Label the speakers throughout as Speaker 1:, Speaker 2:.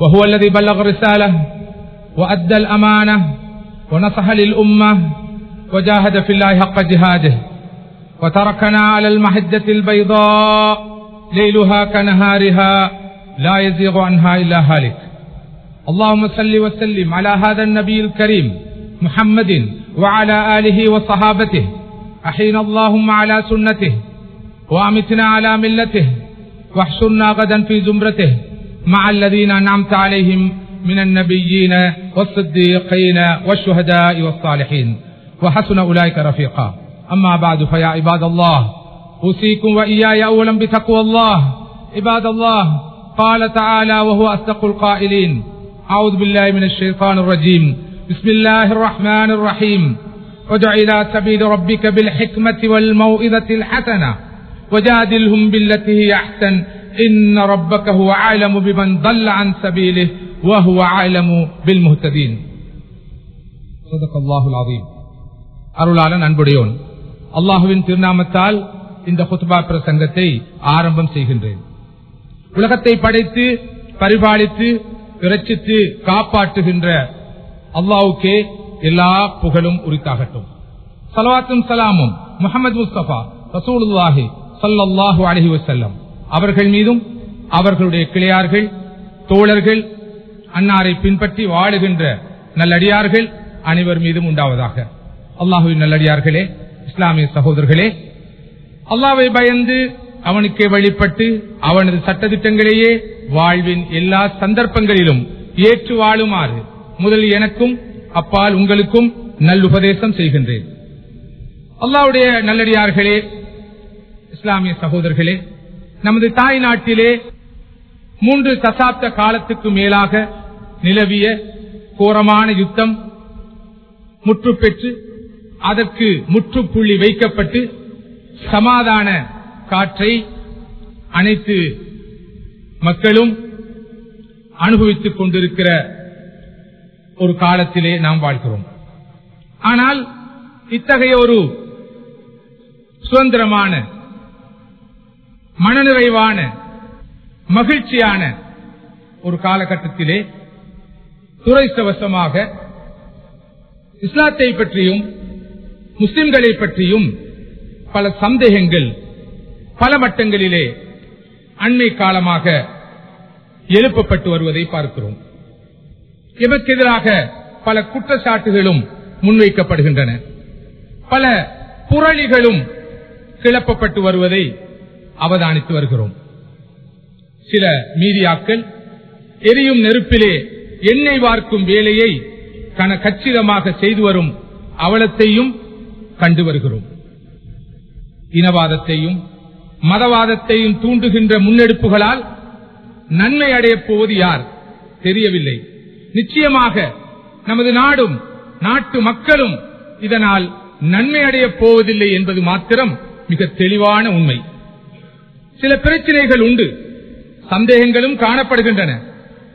Speaker 1: وهو الذي بلغ رسالة وأدى الأمانة ونصح للأمة وجاهد في الله حق جهاده وتركنا على المحجة البيضاء ليلها كنهارها لا يزيغ عنها إلا هالك. اللهم صل وسلم على هذا النبي الكريم محمد وعلى آله وصحابته. أحينا اللهم على سنته وأمتنا على ملته واحشرنا غدا في زمرته. مع الذين أنعمت عليهم من النبيين والصديقين والشهداء والصالحين. وحسن أولئك رفيقا. أما بعد فيا عباد الله أوصيكم وإياي أولا بتقوى الله. عباد الله قال تعالى وهو أصدق القائلين أعوذ بالله من الشيطان الرجيم. بسم الله الرحمن الرحيم. ادع إلى سبيل ربك بالحكمة والموئذة الحسنة وجادلهم بالتي هي أحسن إن ربك هو أعلم بمن ضل عن سبيله وهو أعلم بالمهتدين صدق الله العظيم அருளாளன் அன்புடையோன் அல்லாஹுவின் திருநாமத்தால் இந்த குத்பா பிரசங்கத்தை ஆரம்பம் செய்கின்றேன் உலகத்தை படைத்து பரிபாலித்து இரட்சித்து காப்பாற்றுகின்ற அல்லாவுக்கே எல்லா புகழும் உரித்தாகட்டும் சலவாத்தும் சலாமும் முகமது முஸ்தபா ரசூலுல்லாஹி சல்லாஹூ அலஹி வசல்லம் அவர்கள் மீதும் அவர்களுடைய கிளையார்கள் தோழர்கள் அன்னாரை பின்பற்றி வாழுகின்ற நல்லடியார்கள் அனைவர் மீதும் உண்டாவதாக. அல்லாஹுவின் நல்லடியார்களே இஸ்லாமிய சகோதரர்களே அல்லாவை பயந்து அவனுக்கே வழிபட்டு அவனது சட்டத்திட்டங்களையே வாழ்வின் எல்லா சந்தர்ப்பங்களிலும் ஏற்று வாழுமாறு முதல் எனக்கும் அப்பால் உங்களுக்கும் நல்லுபதேசம் செய்கின்றேன். அல்லாவுடைய நல்லடியார்களே இஸ்லாமிய சகோதரர்களே நமது தாய் நாட்டிலே மூன்று தசாப்த காலத்துக்கு மேலாக நிலவிய கோரமான யுத்தம் முற்று பெற்று அதற்கு முற்றுப்புள்ளி வைக்கப்பட்டு சமாதான காற்றை அனைத்து மக்களும் அனுபவித்துக் கொண்டிருக்கிற ஒரு காலத்திலே நாம் வாழ்கிறோம். ஆனால் இத்தகைய ஒரு சுதந்திரமான மனநிறைவான மகிழ்ச்சியான ஒரு காலகட்டத்திலே துறைசவசமாக இஸ்லாத்தை பற்றியும் முஸ்லிம்களை பற்றியும் பல சந்தேகங்கள் பல மட்டங்களிலே அண்மை காலமாக எழுப்பப்பட்டு வருவதை பார்க்கிறோம். எமக்கு எதிராக பல குற்றச்சாட்டுகளும் முன்வைக்கப்படுகின்றன. பல புரளிகளும் கிளப்பப்பட்டு வருவதை அவதானித்து வருகிறோம். சில மீதியாக்கள் எரியும் நெருப்பிலே எண்ணெய் வார்க்கும் வேலையை கன கச்சிதமாக செய்து வரும் அவலத்தையும் கண்டு வருகிறோம். இனவாதத்தையும் மதவாதத்தையும் தூண்டுகின்ற முன்னெடுப்புகளால் நன்மை அடையப் போவது யார்? தெரியவில்லை. நிச்சயமாக நமது நாடும் நாட்டு மக்களும் இதனால் நன்மை அடையப் போவதில்லை என்பது மாத்திரம் மிக தெளிவான உண்மை. சில பிரச்சனைகள் உண்டு. சந்தேகங்களும் காணப்படுகின்றன.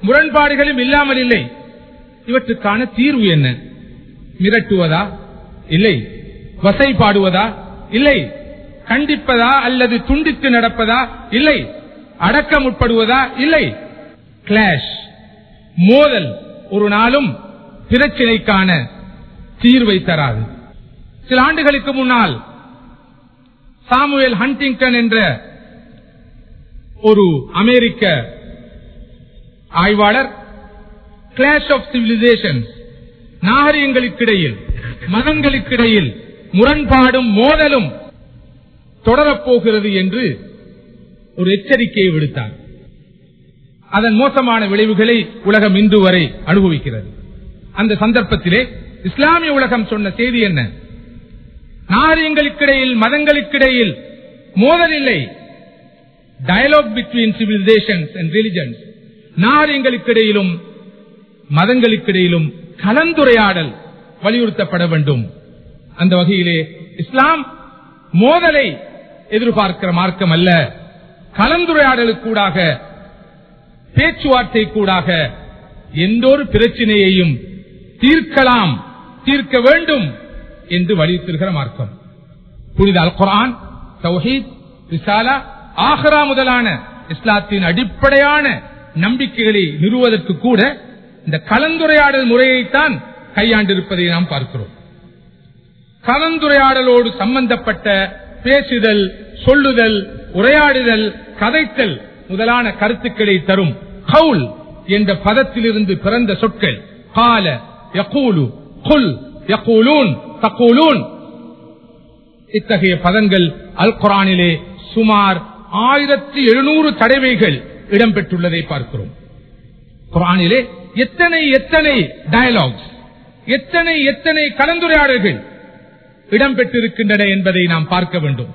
Speaker 1: முரண்பாடுகளும் இல்லாமல் இல்லை. இவற்றுக்கான தீர்வு என்ன? மிரட்டுவதா? இல்லை. வசைப்பாடுவதா இல்லை. கண்டிப்பதா அல்லது துண்டித்து நடப்பதா? இல்லை. அடக்கம் உட்படுவதா இல்லை. கிளாஷ் மோதல் ஒரு நாளும் பிரச்சினைக்கான தீர்வை தராது. சில ஆண்டுகளுக்கு முன்னால் சாமுவேல் ஹண்டிங்டன் என்ற ஒரு அமெரிக்க ஆய்வாளர் கிளாஷ் ஆஃப் சிவிலைசேஷன் நாகரிகங்களுக்கிடையில் மதங்களுக்கிடையில் முரண்பாடும் மோதலும் தொடரப்போகிறது என்று ஒரு எச்சரிக்கையை விடுத்தார். அதன் மோசமான விளைவுகளை உலகம் இன்று வரை அனுபவிக்கிறது. அந்த சந்தர்ப்பத்திலே இஸ்லாமிய உலகம் சொன்ன செய்தி என்ன? நாகரிகங்களுக்கிடையில் மதங்களுக்கிடையில் மோதல் இல்லை. Dialogue between civilisations and religions நாரியங்களுக்கிடையிலும் மதங்களுக்கிடையிலும் கலந்துரையாடல் வலியுறுத்தப்பட வேண்டும். அந்த வகையிலே இஸ்லாம் மோதலை எதிர்பார்க்கிற மார்க்கம் அல்ல கலந்துரையாடலுக்கூடாக பேச்சுவார்த்தை கூடாக எந்த ஒரு பிரச்சனையையும் தீர்க்கலாம் தீர்க்க வேண்டும் என்று வலியுறுத்துகிற மார்க்கம். புனித அல் குரான் தௌஹீத் விசாலா ஆஹரா முதலான இஸ்லாத்தின் அடிப்படையான நம்பிக்கைகளை நிறுவதற்கு கூட இந்த கலந்துரையாடல் முறையைத்தான் கையாண்டிருப்பதை நாம் பார்க்கிறோம். கலந்துரையாடலோடு சம்பந்தப்பட்ட பேசுதல் சொல்லுதல் உரையாடுதல் கதைத்தல் முதலான கருத்துக்களை தரும் கவுல் என்ற பதத்திலிருந்து பிறந்த சொற்கள். கால யகூலு குல் யகூலூன் தகூலூன். இத்தகைய பதங்கள் அல் குரானிலே சுமார் ஆயிரத்தி எழுநூறு தடவைகள் இடம்பெற்றுள்ளதை பார்க்கிறோம். குரானிலே எத்தனை எத்தனை டயலாக்ஸ் எத்தனை எத்தனை கலந்துரையாடல்கள் இடம்பெற்றிருக்கின்றன என்பதை நாம் பார்க்க வேண்டும்.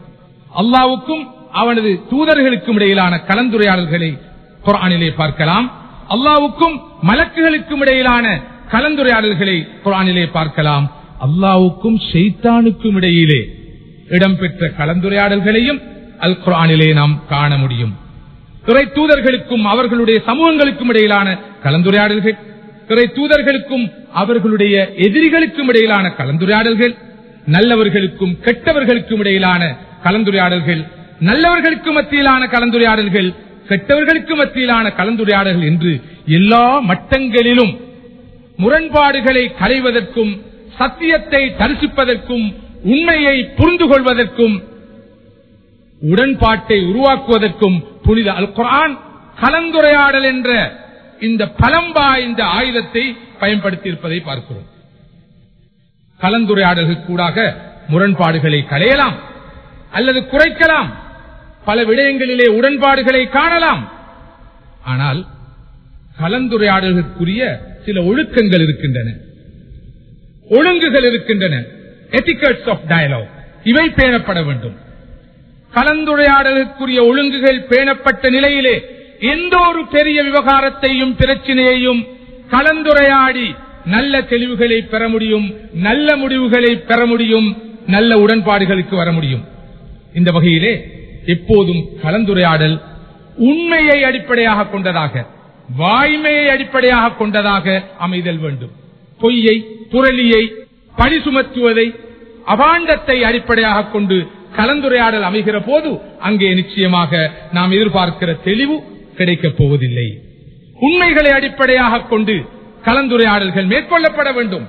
Speaker 1: அல்லாவுக்கும் அவனது தூதர்களுக்கும் இடையிலான கலந்துரையாடல்களை குரானிலே பார்க்கலாம். அல்லாவுக்கும் மலக்குகளுக்கும் இடையிலான கலந்துரையாடல்களை குரானிலே பார்க்கலாம். அல்லாவுக்கும் ஷெய்தானுக்கும் இடையிலே இடம்பெற்ற கலந்துரையாடல்களையும் அல் குரானிலே நாம் காண முடியும். துறை தூதர்களுக்கும் அவர்களுடைய சமூகங்களுக்கும் இடையிலான கலந்துரையாடல்கள் துறை தூதர்களுக்கும் அவர்களுடைய எதிரிகளுக்கும் இடையிலான கலந்துரையாடல்கள் நல்லவர்களுக்கும் கெட்டவர்களுக்கும் இடையிலான கலந்துரையாடல்கள் நல்லவர்களுக்கு மத்தியிலான கலந்துரையாடல்கள் கெட்டவர்களுக்கு மத்தியிலான கலந்துரையாடல்கள் என்று எல்லா மட்டங்களிலும் முரண்பாடுகளை களைவதற்கும் சத்தியத்தை தரிசிப்பதற்கும் உண்மையை புரிந்து கொள்வதற்கும் உடன்பாட்டை உருவாக்குவதற்கும் புனித அல் குரான் கலந்துரையாடல் என்ற இந்த பலம்பா இந்த ஆயுதத்தை பயன்படுத்தியிருப்பதை பார்க்கிறோம். கலந்துரையாடல்கள் கூடாக முரண்பாடுகளை களையலாம் அல்லது குறைக்கலாம். பல விடயங்களிலே உடன்பாடுகளை காணலாம். ஆனால் கலந்துரையாடல்களுக்குரிய சில ஒழுக்கங்கள் இருக்கின்றன. ஒழுங்குகள் இருக்கின்றன. எத்திகட்ஸ் ஆஃப் டயலாக் இவை பேணப்பட வேண்டும். கலந்துரையாடலுக்குரிய ஒழுங்குகள் பேணப்பட்ட நிலையிலே எந்த ஒரு பெரிய விவகாரத்தையும் பிரச்சனையையும் கலந்துரையாடி நல்ல தெளிவுகளை பெற முடியும் நல்ல முடிவுகளை பெற முடியும் நல்ல உடன்பாடுகளுக்கு வர முடியும். இந்த வகையிலே எப்போதும் கலந்துரையாடல் உண்மையை அடிப்படையாக கொண்டதாக வாய்மையை அடிப்படையாக கொண்டதாக அமைதல் வேண்டும். பொய்யை புரளியை பழி சுமத்துவதை அபாண்டத்தை அடிப்படையாக கொண்டு கலந்துரையாடல் அமைகிற போது அங்கே நிச்சயமாக நாம் எதிர்பார்க்கிற தெளிவு கிடைக்கப் போவதில்லை. உண்மைகளை அடிப்படையாக கொண்டு கலந்துரையாடல்கள் மேற்கொள்ளப்பட வேண்டும்.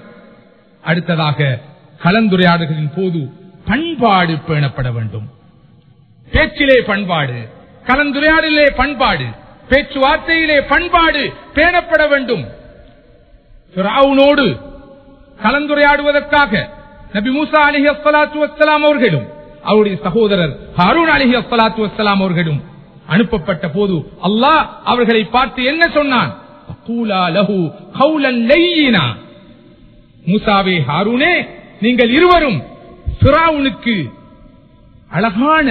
Speaker 1: அடுத்ததாக கலந்துரையாடல்களின் போது பண்பாடு பேணப்பட வேண்டும். பேச்சிலே பண்பாடு கலந்துரையாடலே பண்பாடு பேச்சுவார்த்தையிலே பண்பாடு பேணப்பட வேண்டும். கலந்துரையாடுவதற்காக நபி மூசா அலிஹலாத்து வசலாம் அவர்களும் அவருடைய சகோதரர் அருண் அலிஹி அஸ்லாத்து வசலாம் அவர்களும் அனுப்பப்பட்ட போது அல்லாஹ் அவர்களை பார்த்து என்ன சொன்னான்? மூசாவே ஹாரூனே நீங்கள் இருவரும் பிராவுனுக்கு அழகான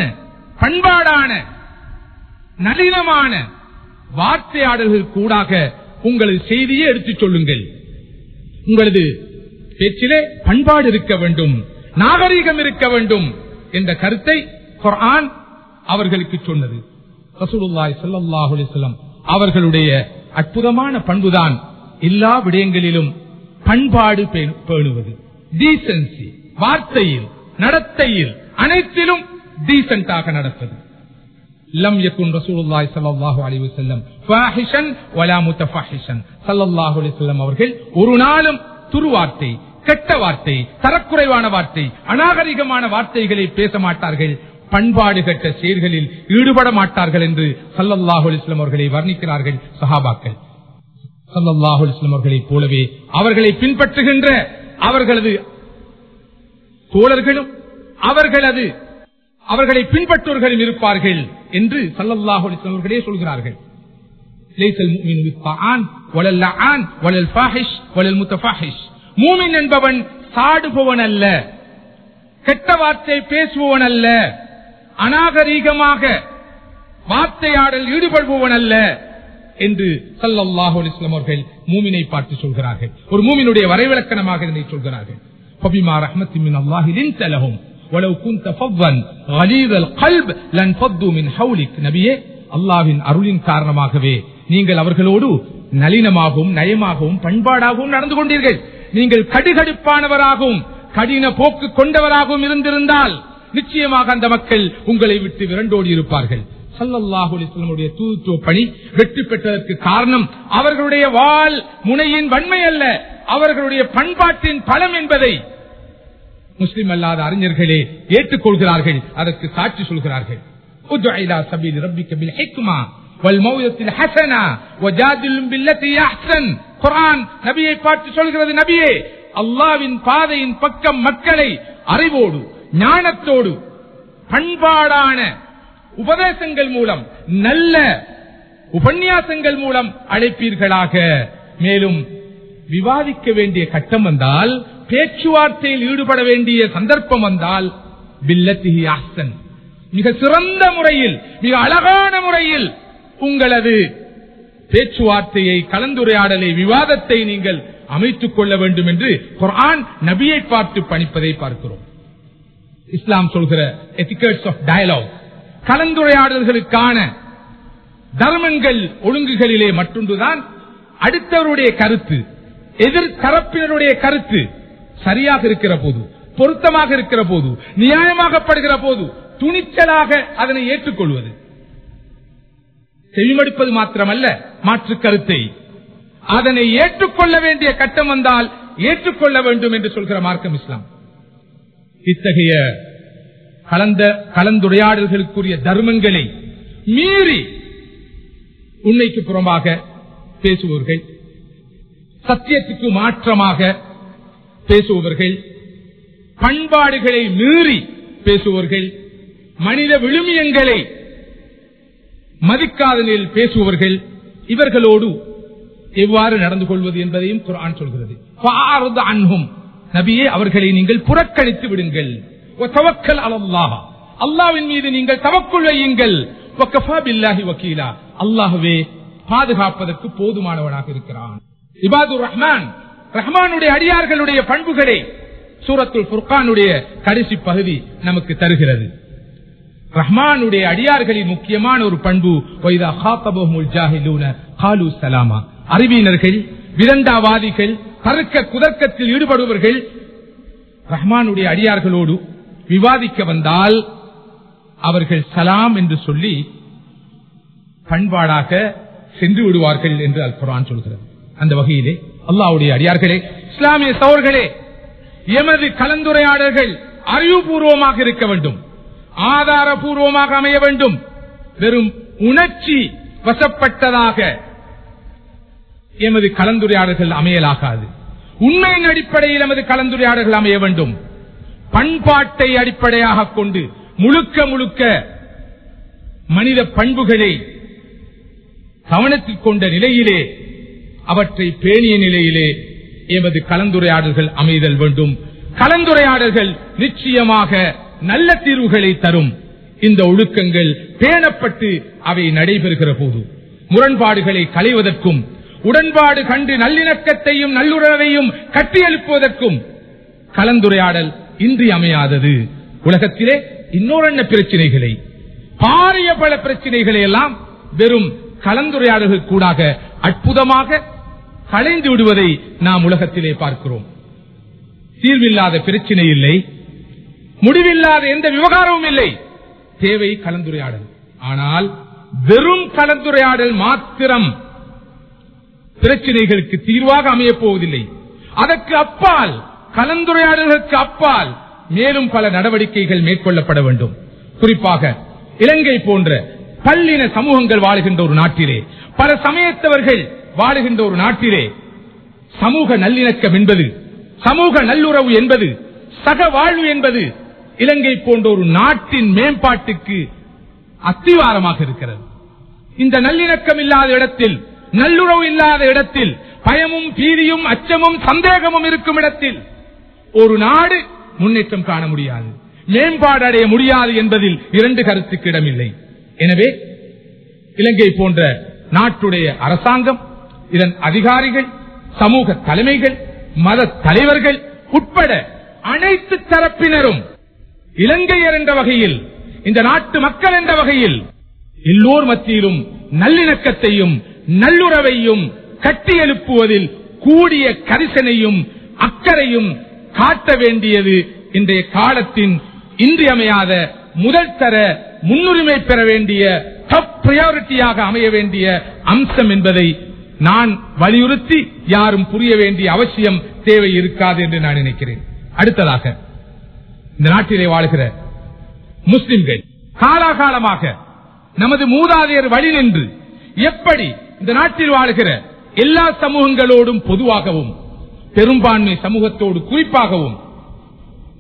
Speaker 1: பண்பாடான நளினமான வார்த்தையாடல்கள் கூடாக உங்களது செய்தியை எடுத்துச் சொல்லுங்கள். உங்களது பேச்சிலே பண்பாடு இருக்க வேண்டும் நாகரீகம் இருக்க வேண்டும் என்ற கருத்தை குர்ஆன் அவர்களுக்கு சொன்னது ரசூலுல்லாஹி ஸல்லல்லாஹு அலைஹி வஸல்லம் அவர்களுடைய அற்புதமான பண்புதான் எல்லா விடயங்களிலும் பண்பாடு பே- பேணுவது டீசன்சி வார்த்தையில் நடத்தையில் அனைத்திலும் டீசென்டாக நடப்பது لم يكن رسول الله صلى الله عليه وسلم فاحشا ولا متفحشا صلى الله عليه وسلم அவர்கள் ஒரு நாளும் துருவார்த்தை கெட்ட வார்த்தை தரக்குறைவான வார்த்தை அநாகரிகமான வார்த்தைகளை பேச மாட்டார்கள் பண்பாடு கெட்ட செயல்களில் ஈடுபட மாட்டார்கள் என்று சல்லல்லாஹு அலிஸ்லாம் அவர்களை வர்ணிக்கிறார்கள் சஹாபாக்கள் சல்லல்லாஹு அலிஸ்லாம் அவர்களைப் போலவே அவர்களை பின்பற்றுகின்ற அவர்களது தோழர்களும் அவர்களது அவர்களை பின்பற்றுவர்களும் இருப்பார்கள் என்று சல்லல்லாஹு அலைஹி வஸல்லம் அவர்களே சொல்கிறார்கள் ليس المؤمن بالطعان ولا اللعان ولا الفاحش ولا المتفاحش மூமின் என்பவன் சாடுபவன் அல்ல கெட்ட வார்த்தை பேசுபவன் அல்ல அநாகரீகமாக வார்த்தையாடல் ஈடுபடுபவன் அல்ல என்று சல்லாஹூ இஸ்லாம் அவர்கள் மூமினை பார்த்து சொல்கிறார்கள். ஒரு மூமினுடைய வரைவிலக்கணமாக இதனை சொல்கிறார்கள். பபிமா ரஹ்மத்தின் அல்லாஹிலின் செலவும் அல்லாவின் அருளின் காரணமாகவே நீங்கள் அவர்களோடு நளினமாகவும் நயமாகவும் பண்பாடாகவும் நடந்து கொண்டீர்கள். நீங்கள் கடுகடுப்பானவராகவும் கடின போக்கு கொண்டவராகவும் இருந்திருந்தால் நிச்சயமாக அந்த மக்கள் உங்களை விட்டு விரண்டோடி இருப்பார்கள். சல்லாஹுடைய தூதுத்துவ பணி வெற்றி பெற்றதற்கு காரணம் அவர்களுடைய வால் முனையின் வன்மை அல்ல அவர்களுடைய பண்பாட்டின் பலம் என்பதை முஸ்லிம் அல்லாத அறிஞர்களே ஏற்றுக்கொள்கிறார்கள் அதற்கு சாட்சி சொல்கிறார்கள். வல்மௌயத்தில் வஜாதிலும் பில்லத்தி குரான் நபியை பார்த்து சொல்கிறது நபியே அல்லாவின் பாதையின் பக்கம் மக்களை அறிவோடு ஞானத்தோடு பண்பாடான உபதேசங்கள் மூலம் நல்ல உபன்யாசங்கள் மூலம் அழைப்பீர்களாக மேலும் விவாதிக்க வேண்டிய கட்டம் வந்தால் பேச்சுவார்த்தையில் ஈடுபட வேண்டிய சந்தர்ப்பம் வந்தால் பில்லத்திஹி ஆசன் மிக சிறந்த முறையில் மிக அழகான முறையில் உங்களது பேச்சுவார்த்தையை கலந்துரையாடலை விவாதத்தை நீங்கள் அமைத்துக் கொள்ள வேண்டும் என்று குர்ஆன் நபியை பார்த்து பணிப்பதை பார்க்கிறோம். இஸ்லாம் சொல்கிற எத்திகேட்ஸ் ஆஃப் டயலாக் கலந்துரையாடல்களுக்கான தர்மங்கள் ஒழுங்குகளிலே மற்றொன்றுதான். அடுத்தவருடைய கருத்து எதிர்தரப்பினருடைய கருத்து சரியாக இருக்கிற போது பொருத்தமாக இருக்கிற போது நியாயமாகப்படுகிற போது துணிச்சலாக அதனை ஏற்றுக்கொள்வது. செவிமடுப்பது மாத்திரமல்ல மாற்று கருத்தை. அதனை ஏற்றுக்கொள்ள வேண்டிய கட்டம் வந்தால் ஏற்றுக்கொள்ள வேண்டும் என்று சொல்கிற மார்க்கம் இஸ்லாம். இத்தகைய கலந்த கலந்துரையாடல்களுக்குரிய தர்மங்களை மீறி உண்மைக்கு புறம்பாக பேசுபவர்கள் சத்தியத்துக்கு மாற்றமாக பேசுபவர்கள் பண்பாடுகளை மீறி பேசுபவர்கள் மனித விழுமியங்களை மதிக்காத நிலையில் பேசுபவர்கள் இவர்களோடு எவ்வாறு நடந்து கொள்வது என்பதையும் குரான் சொல்கிறது. நபியே அவர்களை நீங்கள் புறக்கணித்து விடுங்கள். அல்லாவின் அலல்லாஹ். மீது நீங்கள் தவக்குள் வையுங்கள். வக்கீலா அல்லாஹுவே பாதுகாப்பதற்கு போதுமானவனாக இருக்கிறான். இபாதுர் ரஹ்மான். ரஹ்மானுடைய அடியார்களுடைய பண்புகளை சூரத்துல் குர்கானுடைய கடைசி பகுதி நமக்கு தருகிறது. ரஹ்மானுடைய அடியார்களின் முக்கியமான ஒரு பண்பு சலாமா. அறிவியினர்கள் விரண்டாவாதிகள் தர்க்க குதர்க்கத்தில் ஈடுபடுபவர்கள் ரஹ்மானுடைய அடியார்களோடு விவாதிக்க வந்தால் அவர்கள் சலாம் என்று சொல்லி பண்பாடாக சென்று விடுவார்கள் என்று அல் குரான் சொல்கிறது. அந்த வகையிலே அல்லாவுடைய அடியார்களே இஸ்லாமிய சோர்களே எமது கலந்துரையாடல்கள் அறிவுபூர்வமாக இருக்க வேண்டும். ஆதாரபூர்வமாக அமைய வேண்டும். வெறும் உணர்ச்சி வசப்பட்டதாக எமது கலந்துரையாடல்கள் அமையலாகாது. உண்மையின் அடிப்படையில் எமது கலந்துரையாடல்கள் அமைய வேண்டும். பண்பாட்டை அடிப்படையாக கொண்டு முழுக்க முழுக்க மனித பண்புகளை கவனத்தில் கொண்ட நிலையிலே அவற்றை பேணிய நிலையிலே எமது கலந்துரையாடல்கள் அமைதல் வேண்டும். கலந்துரையாடல்கள் நிச்சயமாக நல்ல தீர்வுகளை தரும். இந்த ஒழுக்கங்கள் பேணப்பட்டு அவை நடைபெறுகிற போது முரண்பாடுகளை களைவதற்கும் உடன்பாடு கண்டு நல்லிணக்கத்தையும் நல்லுறவையும் கட்டியெழுப்புவதற்கும் கலந்துரையாடல் இன்றி அமையாதது. உலகத்திலே இன்னொரு பிரச்சனைகளை பாரிய பல பிரச்சனைகளை எல்லாம் வெறும் கலந்துரையாடல்கள் கூடாக அற்புதமாக களைந்து விடுவதை நாம் உலகத்திலே பார்க்கிறோம். தீர்வில்லாத பிரச்சனை இல்லை. முடிவில்லாத எந்த விவகாரமும் இல்லை. தேவை கலந்துரையாடல். ஆனால் வெறும் கலந்துரையாடல் மாத்திரம் பிரச்சனைகளுக்கு தீர்வாக அமையப் போவதில்லை. அதற்கு அப்பால் கலந்துரையாடல்களுக்கு அப்பால் மேலும் பல நடவடிக்கைகள் மேற்கொள்ளப்பட வேண்டும். குறிப்பாக இலங்கை போன்ற பல்லின சமூகங்கள் வாழுகின்ற ஒரு நாட்டிலே பல சமயத்தவர்கள் வாழுகின்ற ஒரு நாட்டிலே சமூக நல்லிணக்கம் என்பது சமூக நல்லுறவு என்பது சக வாழ்வு என்பது இலங்கை போன்ற ஒரு நாட்டின் மேம்பாட்டுக்கு அத்திவாரமாக இருக்கிறது. இந்த நல்லிணக்கம் இல்லாத இடத்தில் நல்லுறவு இல்லாத இடத்தில் பயமும் பீதியும் அச்சமும் சந்தேகமும் இருக்கும் இடத்தில் ஒரு நாடு முன்னேற்றம் காண முடியாது. மேம்பாடு அடைய முடியாது என்பதில் இரண்டு கருத்துக்கு இடமில்லை. எனவே இலங்கை போன்ற நாட்டுடைய அரசாங்கம் இதன் அதிகாரிகள் சமூக தலைமைகள் மத தலைவர்கள் உட்பட அனைத்து தரப்பினரும் இலங்கையர் என்ற வகையில் இந்த நாட்டு மக்கள் என்ற வகையில் எல்லோர் மத்தியிலும் நல்லிணக்கத்தையும் நல்லுறவையும் கட்டி எழுப்புவதில் கூடிய கரிசனையும் அக்கறையும் காட்ட வேண்டியது இன்றைய காலத்தின் இன்றியமையாத முதல் தர முன்னுரிமை பெற வேண்டிய டாப் பிரையாரிட்டியாக அமைய வேண்டிய அம்சம் என்பதை நான் வலியுறுத்தி யாரும் புரிய வேண்டிய அவசியம் தேவை இருக்காது என்று நான் நினைக்கிறேன். அடுத்ததாக இந்த நாட்டிலே வாழ்கிற முஸ்லிம்கள் காலாகாலமாக நமது மூதாதையர் வழி நின்று எப்படி இந்த நாட்டில் வாழ்கிற எல்லா சமூகங்களோடும் பொதுவாகவும் பெரும்பான்மை சமூகத்தோடு குறிப்பாகவும்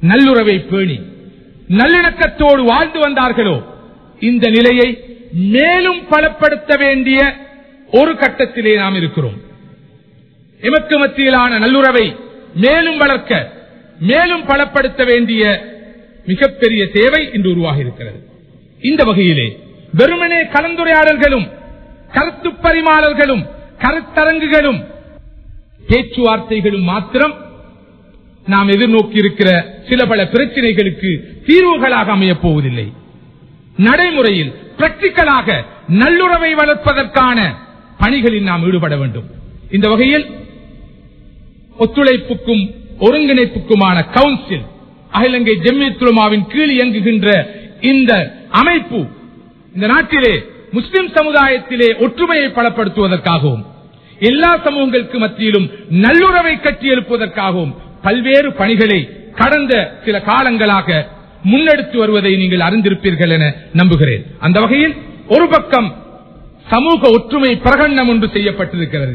Speaker 1: நல்லுறவை பேணி நல்லிணக்கத்தோடு வாழ்ந்து வந்தார்களோ இந்த நிலையை மேலும் பலப்படுத்த வேண்டிய ஒரு கட்டத்திலே நாம் இருக்கிறோம். எமக்கு மத்தியிலான நல்லுறவை மேலும் வளர்க்க மேலும் பலப்படுத்த வேண்டிய மிகப்பெரிய தேவை இன்று உருவாகி இருக்கிறது இந்த வகையிலே வெறுமனே கலந்துரையாடல்களும் கருத்து பரிமாறல்களும் கருத்தரங்குகளும் பேச்சுவார்த்தைகளும் மாத்திரம் நாம் எதிர்நோக்கி இருக்கிற சில பல பிரச்சனைகளுக்கு தீர்வுகளாக அமையப் போவதில்லை. நடைமுறையில் பிராக்டிக்கலாக நல்லுறவை வளர்ப்பதற்கான பணிகளில் நாம் ஈடுபட வேண்டும். இந்த வகையில் ஒத்துழைப்புக்கும் ஒருங்கிணைப்புக்குமான கவுன்சில் அகிலங்கை ஜெம்யத்துலமாவின் கீழ் இயங்குகின்ற இந்த அமைப்பு இந்த நாட்டிலே முஸ்லிம் சமுதாயத்திலே ஒற்றுமையை பலப்படுத்துவதற்காகவும் எல்லா சமூகங்களுக்கு மத்தியிலும் நல்லுறவை கட்டியெழுப்புவதற்காகவும் பல்வேறு பணிகளை கடந்த சில காலங்களாக முன்னெடுத்து வருவதை நீங்கள் அறிந்திருப்பீர்கள் என நம்புகிறேன். அந்த வகையில் ஒரு பக்கம் சமூக ஒற்றுமை பிரகடனம் ஒன்று செய்யப்பட்டிருக்கிறது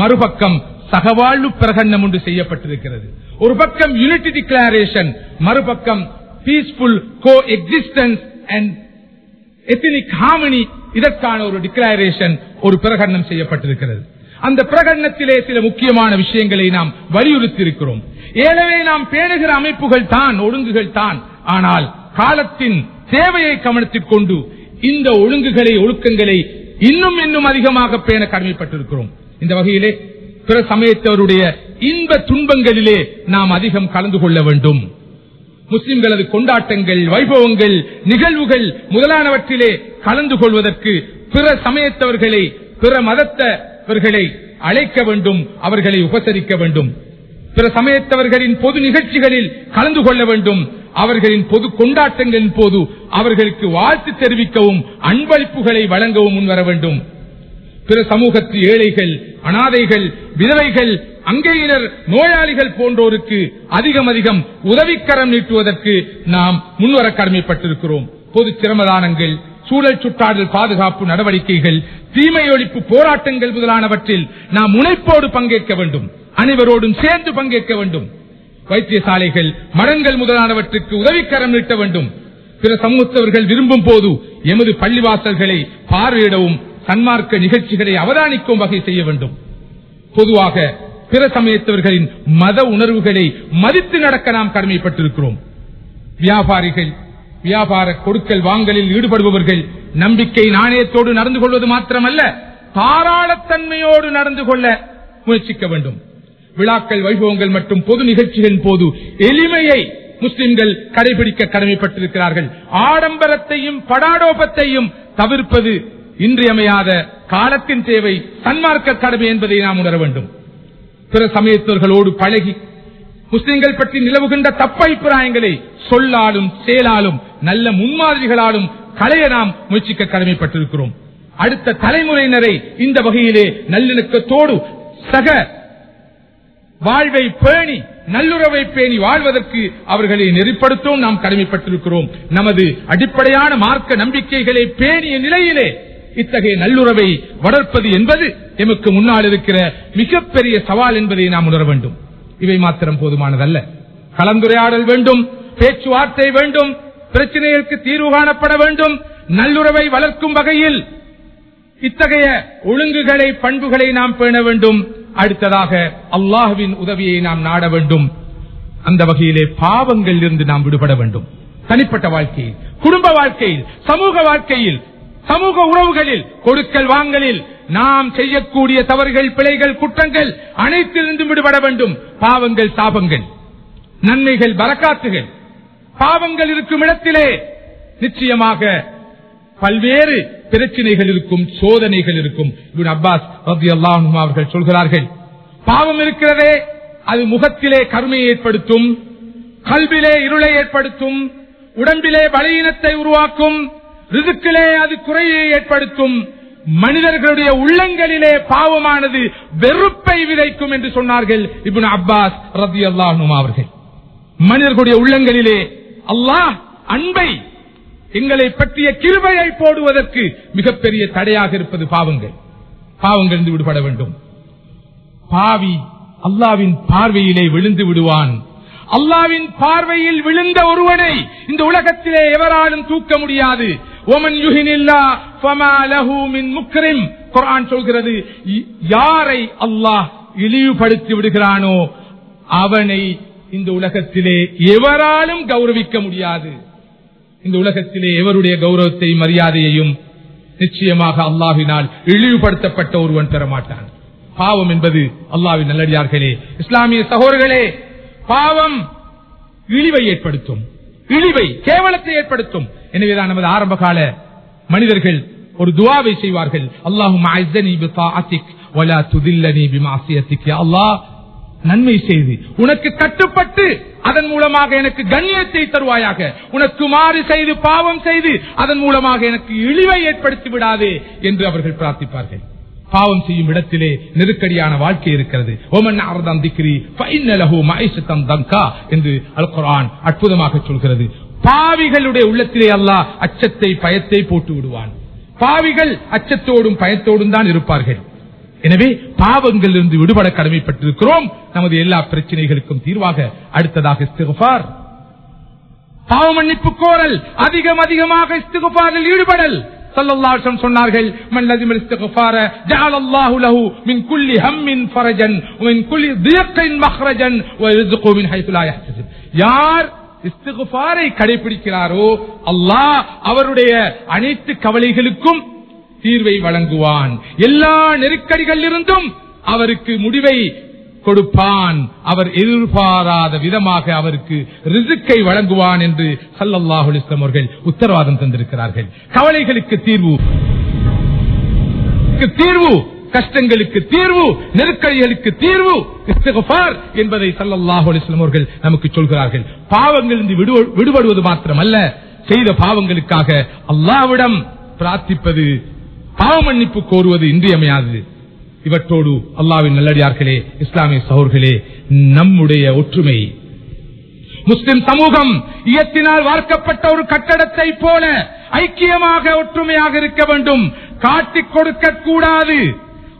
Speaker 1: மறுபக்கம் சகவாழ்வு பிரகடனம் ஒன்று செய்யப்பட்டிருக்கிறது. ஒரு பக்கம் யூனிட்டி டிக்ளரேஷன் மறுபக்கம் peaceful coexistence and ethnic harmony இதற்கான ஒரு டிக்ளரேஷன் ஒரு பிரகடனம் செய்யப்பட்டிருக்கிறது. அந்த பிரகடனத்திலே சில முக்கியமான விஷயங்களை நாம் வலியுறுத்தி இருக்கிறோம் ஏழவே நாம் பேணுகிற அமைப்புகள் தான் ஒழுங்குகள் தான். ஆனால் காலத்தின் தேவையை கவனத்தில் கொண்டு இந்த ஒழுங்குகளை ஒழுக்கங்களை இன்னும் இன்னும் அதிகமாக பேண கடமைப்பட்டிருக்கிறோம். இந்த வகையிலே பிற சமயத்தவருடைய இன்ப துன்பங்களிலே நாம் அதிகம் கலந்து கொள்ள வேண்டும். முஸ்லிம்களது கொண்டாட்டங்கள் வைபவங்கள் நிகழ்வுகள் முதலானவற்றிலே கலந்து கொள்வதற்கு பிற சமயத்தவர்களை பிற மதத்தவர்களை அழைக்க வேண்டும் அவர்களை உபசரிக்க வேண்டும். பிற சமயத்தவர்களின் பொது நிகழ்ச்சிகளில் கலந்து கொள்ள வேண்டும். அவர்களின் பொது கொண்டாட்டங்களின் போது அவர்களுக்கு வாழ்த்து தெரிவிக்கவும் அன்பளிப்புகளை வழங்கவும் முன்வர வேண்டும். பிற சமூகத்து ஏழைகள் அனாதைகள் விதவைகள் அங்கேயினர் நோயாளிகள் போன்றோருக்கு அதிகம் அதிகம் உதவிக்கரம் நீட்டுவதற்கு நாம் முன்வர கடமைப்பட்டிருக்கிறோம். பொது சிரமதானங்கள் சூழல் சுற்றாடல் பாதுகாப்பு நடவடிக்கைகள் தீமை ஒழிப்பு போராட்டங்கள் முதலானவற்றில் நாம் முனைப்போடு பங்கேற்க வேண்டும். அனைவரோடும் சேர்ந்து பங்கேற்க வேண்டும். வைத்தியசாலைகள் மரங்கள் முதலானவற்றுக்கு உதவிக்கரம் நீட்ட வேண்டும். பிற சமூகத்தவர்கள் விரும்பும் போது எமது பள்ளிவாசல்களை பார்வையிடவும் சன்மார்க்க நிகழ்ச்சிகளை அவதானிக்கும் வகை செய்ய வேண்டும். பொதுவாக பிற சமயத்தவர்களின் மத உணர்வுகளை மதித்து நடக்க நாம் கடமைப்பட்டிருக்கிறோம். வியாபாரிகள் வியாபார கொடுக்கல் வாங்கலில் ஈடுபடுபவர்கள் நம்பிக்கை நாணயத்தோடு நடந்து கொள்வது மாத்திரமல்ல தாராளத்தன்மையோடு நடந்து கொள்ள முயற்சிக்க வேண்டும். விழாக்கள் வைபவங்கள் மற்றும் பொது நிகழ்ச்சிகளின் போது எளிமையை முஸ்லிம்கள் கடைபிடிக்க கடமைப்பட்டிருக்கிறார்கள். ஆடம்பரத்தையும் படாடோபத்தையும் தவிர்ப்பது இன்றியமையாத காலத்தின் தேவை சன்மார்க்க கடமை என்பதை நாம் உணர வேண்டும். பிற சமயத்தவர்களோடு பழகி முஸ்லிம்கள் பற்றி நிலவுகின்ற தப்பிப்பிராயங்களை சொல்லாலும் செயலாலும் நல்ல முன்மாதிரிகளாலும் கலைய நாம் முயற்சிக்க கடமைப்பட்டிருக்கிறோம். அடுத்த தலைமுறையினரை இந்த வகையிலே நல்லிணக்கத்தோடு சக வாழ்வை பேணி நல்லுறவை பேணி வாழ்வதற்கு அவர்களை நெறிப்படுத்தவும் நாம் கடமைப்பட்டிருக்கிறோம். நமது அடிப்படையான மார்க்க நம்பிக்கைகளை பேணிய நிலையிலே இத்தகைய நல்லுறவை வளர்ப்பது என்பது எமக்கு முன்னால் இருக்கிற மிகப்பெரிய சவால் என்பதை நாம் உணர வேண்டும். இவை மாத்திரம் போதுமானதல்ல. கலந்துரையாடல் வேண்டும் பேச்சுவார்த்தை வேண்டும் பிரச்சனைகளுக்கு தீர்வு காணப்பட வேண்டும் நல்லுறவை வளர்க்கும் வகையில் இத்தகைய ஒழுங்குகளை பண்புகளை நாம் பேண வேண்டும். அடுத்ததாக அல்லாஹுவின் உதவியை நாம் நாட வேண்டும். அந்த வகையிலே பாவங்களில் இருந்து நாம் விடுபட வேண்டும். தனிப்பட்ட வாழ்க்கையில் குடும்ப வாழ்க்கையில் சமூக வாழ்க்கையில் சமூக உறவுகளில் கொடுக்கல் வாங்கலில் நாம் செய்யக்கூடிய தவறுகள் பிழைகள் குற்றங்கள் அனைத்திலிருந்து விடுபட வேண்டும். பாவங்கள் சாபங்கள் நன்மைகள் வரக்காத்துகள் பாவங்கள் இருக்கும் இடத்திலே நிச்சயமாக பல்வேறு பிரச்சனைகள் இருக்கும் சோதனைகள் இருக்கும். அப்பாஸ் அவர்கள் சொல்கிறார்கள் பாவம் இருக்கிறதே அது முகத்திலே கருமையை ஏற்படுத்தும் கல்விலே இருளை ஏற்படுத்தும் உடம்பிலே பலவீனத்தை உருவாக்கும் ரிதுக்கிலே அது குறையை ஏற்படுத்தும். மனிதர்களுடைய உள்ளங்களிலே பாவமானது வெறுப்பை விதைக்கும் என்று சொன்னார்கள் இப்னு அப்பாஸ் ரதி அவர்கள். மனிதர்களுடைய உள்ளங்களிலே அல்லாஹ் அன்பை எங்களை பற்றிய கிருபையை போடுவதற்கு மிகப்பெரிய தடையாக இருப்பது பாவங்கள். பாவங்கள் இருந்து விடுபட வேண்டும். பாவி அல்லாவின் பார்வையிலே விழுந்து விடுவான். அல்லாவின் பார்வையில் விழுந்த ஒருவனை இந்த உலகத்திலே எவராலும் தூக்க முடியாது. ஒமன் ஃபமா லஹு மின் முக்ரிம் சொல்கிறது யாரை அல்லாஹ் இழிவுபடுத்தி விடுகிறானோ அவனை இந்த உலகத்திலே எவராலும் கௌரவிக்க முடியாது. இந்த உலகத்திலே எவருடைய கௌரவத்தை மரியாதையையும் நிச்சயமாக அல்லாஹினால் இழிவுபடுத்தப்பட்ட ஒருவன் பெறமாட்டான். பாவம் என்பது அல்லாவின் நல்லடியார்களே. இஸ்லாமிய சகோதரர்களே பாவம் இழிவை ஏற்படுத்தும். இழிவை கேவலத்தை ஏற்படுத்தும். எனவேதான் நமது ஆரம்ப கால மனிதர்கள் ஒரு துவாவை செய்வார்கள். அல்லாஹும் அல்லாஹ் நன்மை செய்து உனக்கு கட்டுப்பட்டு அதன் மூலமாக எனக்கு கண்ணியத்தை தருவாயாக. உனக்கு மாறு செய்து பாவம் செய்து அதன் மூலமாக எனக்கு இழிவை ஏற்படுத்தி விடாதே என்று அவர்கள் பிரார்த்திப்பார்கள். பாவம் செய்யும் இடத்திலே நெருக்கடியான வாழ்க்கை இருக்கிறது. ஓமன் திக்ரி தங்கா என்று அல் அற்புதமாக சொல்கிறது. பாவிகளுடைய உள்ளத்திலே அல்லாஹ் அச்சத்தை பயத்தை போட்டு விடுவான். பாவிகள் அச்சத்தோடும் பயத்தோடும் தான் இருப்பார்கள். எனவே பாவங்களிலிருந்து விடுபட கடமைப்பட்டிருக்கிறோம். நமது எல்லா பிரச்சனைகளுக்கும் தீர்வாக அடுத்ததாக இஸ்திகுபார் பாவ மன்னிப்பு கோரல் அதிகம் அதிகமாக இஸ்திகுபாரில் ஈடுபடல். சொன்னார்கள் யார் இஸ்திக்ஃபாரை கடைபிடிக்கிறாரோ அல்லாஹ் அவருடைய அனைத்து கவலைகளுக்கும் தீர்வை வழங்குவான். எல்லா நெருக்கடிகளிலிருந்தும் அவருக்கு முடிவை கொடுப்பான். அவர் எதிர்பாராத விதமாக அவருக்கு ரிசுக்கை வழங்குவான் என்று சல்லல்லாஹு அவர்கள் உத்தரவாதம் தந்திருக்கிறார்கள். கவலைகளுக்கு தீர்வு. தீர்வு. கஷ்டங்களுக்கு தீர்வு. நெருக்கடிகளுக்கு தீர்வு. என்பதை சல்லல்லாஹு அலைஹி அவர்கள் நமக்கு சொல்கிறார்கள். பாவங்களிலிருந்து விடுபடுவது மாத்திரமல்ல. செய்த பாவங்களுக்காக அல்லாவிடம் பிரார்த்திப்பது பாவ மன்னிப்பு கோருவது இன்றியமையாதது. இவற்றோடு அல்லாவின் நல்லடியார்களே இஸ்லாமிய சகோர்களே நம்முடைய ஒற்றுமை. முஸ்லிம் சமூகம் இயத்தினால் வார்க்கப்பட்ட ஒரு கட்டடத்தை போல ஐக்கியமாக ஒற்றுமையாக இருக்க வேண்டும். காட்டிக் கொடுக்க கூடாது.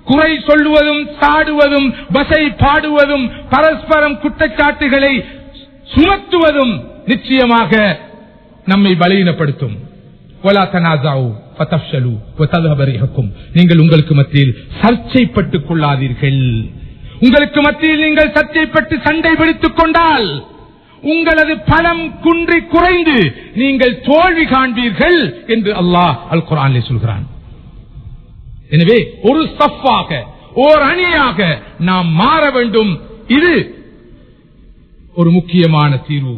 Speaker 1: குறை சொல்லுவதும் சாடுவதும் பசை பாடுவதும் பரஸ்பரம் குற்றச்சாட்டுகளை சுமத்துவதும் நிச்சயமாக நம்மை பலவீனப்படுத்தும். ஒலா தனாசாவும் நீங்கள் உங்களுக்கு மத்தியில் சர்ச்சைப்பட்டுக் கொள்ளாதீர்கள் உங்களுக்கு மத்தியில் நீங்கள் சர்ச்சைப்பட்டு சண்டை பிடித்துக் கொண்டால் உங்களது பலம் குன்றி குறைந்து நீங்கள் தோல்வி காண்பீர்கள் என்று அல்லாஹ் அல் குரான் சொல்கிறான். எனவே ஒரு சஃபாக ஓர் அணியாக நாம் மாற வேண்டும். இது ஒரு முக்கியமான தீர்வு.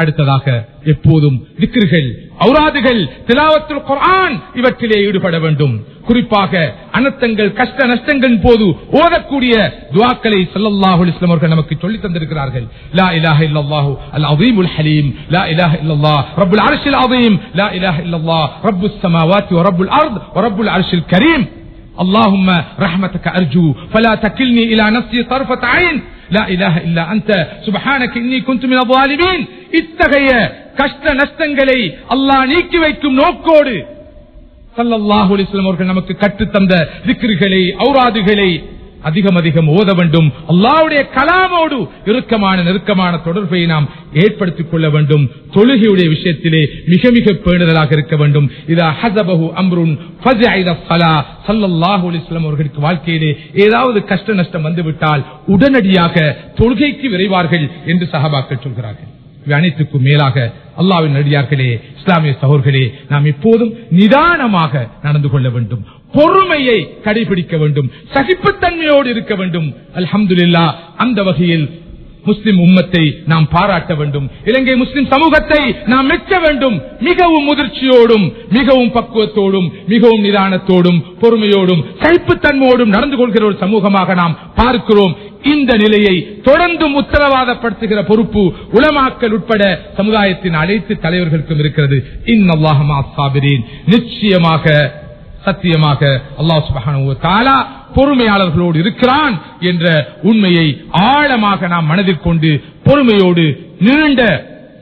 Speaker 1: அடுத்ததாக எப்போதும் விக்கிர்கள் ஔராதுகள் திலாவத்துல் குர்ஆன் இவற்றிலே ஈடுபட வேண்டும் குறிப்பாக அனர்த்தங்கள் கஷ்ட நஷ்டங்களின் போது ஓதக்கூடிய துவாக்களை ஸல்லல்லாஹு அலைஹி வஸல்லம் அவர்கள் நமக்கு சொல்லி தந்திருக்கிறார்கள் லா இலாஹ இல்லல்லாஹு அல் அஸீமுல் ஹலீம் லா இலாஹ இல்லல்லாஹ் ரப்புல் அர்ஷில் அஸீம் லா இலாஹ இல்லல்லாஹ் ரப்புஸ் ஸமாவாத்தி வ ரப்புல் அர்த் வ ரப்புல் அர்ஷில் கரீம் اللهم رحمتك أرجو فلا تكلني إلى نفسي طرفة عين لا إله إلا أنت سبحانك إني كنت من الظالمين இத்தகைய கஷ்ட நஷ்டங்களை அல்லாஹ் நீக்கி வைக்கும் நோக்கோடு அவர்கள் நமக்கு கற்றுத்தந்த திக்ருகளை ஔராதுகளை அதிகம் அதிகம் ஓத வேண்டும். அல்லாவுடைய கலாமோடு இறுக்கமான நெருக்கமான தொடர்பை நாம் ஏற்படுத்திக் கொள்ள வேண்டும். தொழுகையுடைய விஷயத்திலே மிக மிக பேணுதலாக இருக்க வேண்டும். இதா ஹஸபஹு அம்ருன் அவர்களுக்கு வாழ்க்கையிலே ஏதாவது கஷ்ட நஷ்டம் வந்துவிட்டால் உடனடியாக தொழுகைக்கு விரைவார்கள் என்று சஹாபாக்கள் சொல்கிறார்கள். அனைத்துக்கும் மேலாக அல்லாவின் நடிகார்களே இஸ்லாமிய சகோர்களே நாம் எப்போதும் நிதானமாக நடந்து கொள்ள வேண்டும். பொறுமையை கடைபிடிக்க வேண்டும். சகிப்புத்தன்மையோடு இருக்க வேண்டும். அல்ஹம்துலில்லா அந்த வகையில் முஸ்லிம் உம்மத்தை நாம் பாராட்ட வேண்டும். இலங்கை முஸ்லிம் சமூகத்தை நாம் மெச்ச வேண்டும். மிகவும் முதிர்ச்சியோடும் மிகவும் பக்குவத்தோடும் மிகவும் நிதானத்தோடும் பொறுமையோடும் சகிப்புத்தன்மையோடும் நடந்து கொள்கிற ஒரு சமூகமாக நாம் பார்க்கிறோம். இந்த நிலையை தொடர்ந்தும் உத்தரவாதப்படுத்துகிற பொறுப்பு உலமாக்கல் உட்பட சமுதாயத்தின் அனைத்து தலைவர்களுக்கும் இருக்கிறது. இன்னல்லாஹமா நிச்சயமாக சத்தியமாக அல்லாஹ் சுபகான பொறுமையாளர்களோடு இருக்கிறான் என்ற உண்மையை ஆழமாக நாம் மனதில் கொண்டு பொறுமையோடு நீண்ட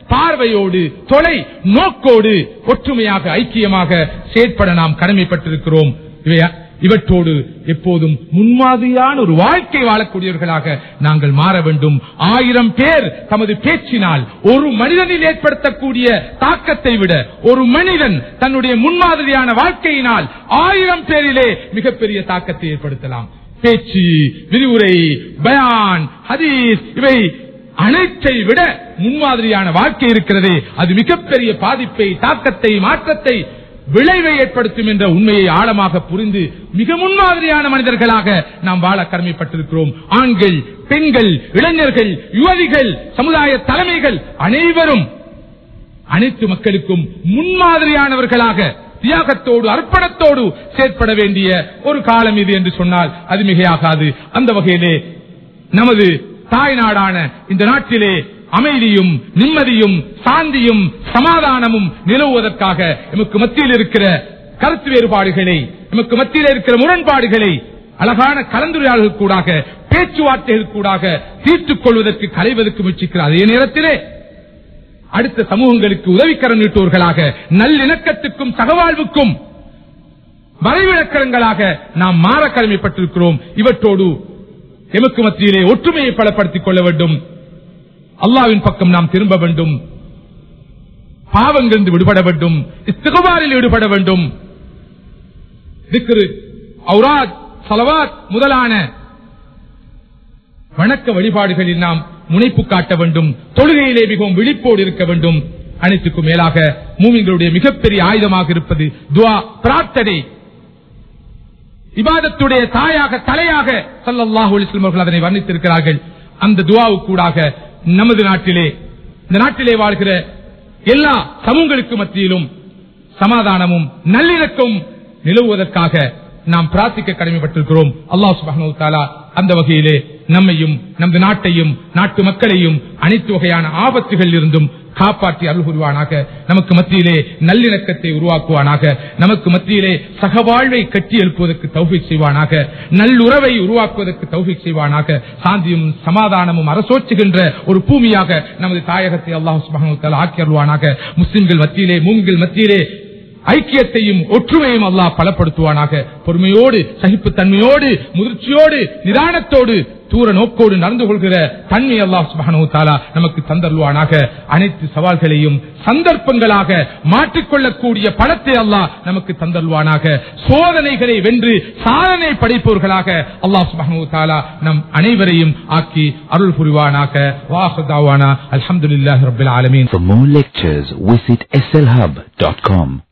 Speaker 1: பார்வையோடு தொலை நோக்கோடு ஒற்றுமையாக ஐக்கியமாக செயற்பட நாம் கடமைப்பட்டிருக்கிறோம். இவை இவற்றோடு எப்போதும் முன்மாதிரியான ஒரு வாழ்க்கை வாழக்கூடியவர்களாக நாங்கள் மாற வேண்டும். ஆயிரம் பேர் தமது பேச்சினால் ஒரு மனிதனில் ஏற்படுத்தக்கூடிய தாக்கத்தை விட ஒரு மனிதன் தன்னுடைய முன்மாதிரியான வாழ்க்கையினால் ஆயிரம் பேரிலே மிகப்பெரிய தாக்கத்தை ஏற்படுத்தலாம். பேச்சு விரிவுரை பயான் ஹதீஸ் இவை அனைத்தை விட முன்மாதிரியான வாழ்க்கை இருக்கிறதே. அது மிகப்பெரிய பாதிப்பை தாக்கத்தை மாற்றத்தை விளைவை ஏற்படுத்தும் என்ற உண்மையை ஆழமாக புரிந்து மிக முன்மாதிரியான மனிதர்களாக நாம் வாழ கடமைப்பட்டிருக்கிறோம். ஆண்கள் பெண்கள் இளைஞர்கள் யுவதிகள் சமுதாய தலைமைகள் அனைவரும் அனைத்து மக்களுக்கும் முன்மாதிரியானவர்களாக தியாகத்தோடு அர்ப்பணத்தோடு செயற்பட வேண்டிய ஒரு காலம் இது என்று சொன்னால் அது மிகையாகாது. அந்த வகையிலே நமது தாய் நாடான இந்த நாட்டிலே அமைதியும் நிம்மதியும் சாந்தியும் சமாதானமும் நிலவுவதற்காக எமக்கு மத்தியில் இருக்கிற கருத்து வேறுபாடுகளை எமக்கு மத்தியில் இருக்கிற முரண்பாடுகளை அழகான கலந்துரையாடல்கள் கூடாக பேச்சுவார்த்தைகள் கூடாக தீர்த்துக் கொள்வதற்கு கலைவதற்கு முயற்சிக்கிறார் அதே நேரத்திலே அடுத்த சமூகங்களுக்கு உதவிக்கரம் நீட்டுவர்களாக நல்லிணக்கத்துக்கும் சகவாழ்வுக்கும் வரைவிலக்கணங்களாக நாம் மாற கடமைப்பட்டிருக்கிறோம் இவற்றோடு எமக்கு மத்தியிலே ஒற்றுமையை பலப்படுத்திக் கொள்ள வேண்டும். அல்லாவின் பக்கம் நாம் திரும்ப வேண்டும். பாவங்களிலிருந்து விடுபட வேண்டும். இஸ்திகபாரில் ஈடுபட வேண்டும். திக்ரு, சலவாத் முதலான வணக்க வழிபாடுகளில் நாம் முனைப்பு காட்ட வேண்டும். தொழுகையிலே மிகவும் விழிப்போடு இருக்க வேண்டும். அனைத்துக்கும் மேலாக மூமிங்களுடைய மிகப்பெரிய ஆயுதமாக இருப்பது துவா பிரார்த்தனை. இபாதத்துடைய தாயாக தலையாக சல்லாஹூ அவர்கள் அதனை வர்ணித்திருக்கிறார்கள். அந்த துவாவுக்கூடாக நமது நாட்டிலே இந்த நாட்டிலே வாழ்கிற எல்லா சமூகங்களுக்கு மத்தியிலும் சமாதானமும் நல்லிணக்கம் நிலவுவதற்காக நாம் பிரார்த்திக்க கடமைப்பட்டிருக்கிறோம். அல்லாஹ் சுப்ஹானஹு அந்த வகையிலே நம்மையும் நமது நாட்டையும் நாட்டு மக்களையும் அனைத்து வகையான ஆபத்துகளில் இருந்தும் காப்பாற்றி அருள் புரிவானாக நமக்கு மத்தியிலே நல்லிணக்கத்தை உருவாக்குவானாக. நமக்கு மத்தியிலே சகவாழ்வை கட்டி எழுப்புவதற்கு தௌஃபீக் செய்வானாக. நல்லுறவை உருவாக்குவதற்கு தௌஃபீக் செய்வானாக. சாந்தியும் சமாதானமும் அரசோச்சுகின்ற ஒரு பூமியாக நமது தாயகத்தை அல்லாஹ் ஆக்கி அருள்வானாக. முஸ்லிம்கள் மத்தியிலே மூங்கில் மத்தியிலே ஐக்கியத்தையும் ஒற்றுமையும் அல்லாஹ் பலப்படுத்துவானாக. பொறுமையோடு சகிப்புத்தன்மையோடு முதிர்ச்சியோடு நிதானத்தோடு தூர நோக்கோடு நடந்து கொள்கிற தன்மை அல்லாஹ் சுபானு தாலா நமக்கு தந்தருவானாக அனைத்து சவால்களையும் சந்தர்ப்பங்களாக மாற்றிக்கொள்ளக்கூடிய பணத்தை அல்லாஹ் நமக்கு தந்தருவானாக சோதனைகளை வென்று சாதனை படைப்பவர்களாக அல்லாஹ் சுபானு தாலா நம் அனைவரையும் ஆக்கி அருள் புரிவானாக. வாஹதாவானா அல்ஹம்துலில்லாஹி ரப்பில் ஆலமீன்.
Speaker 2: For more lectures, visit slhub.com.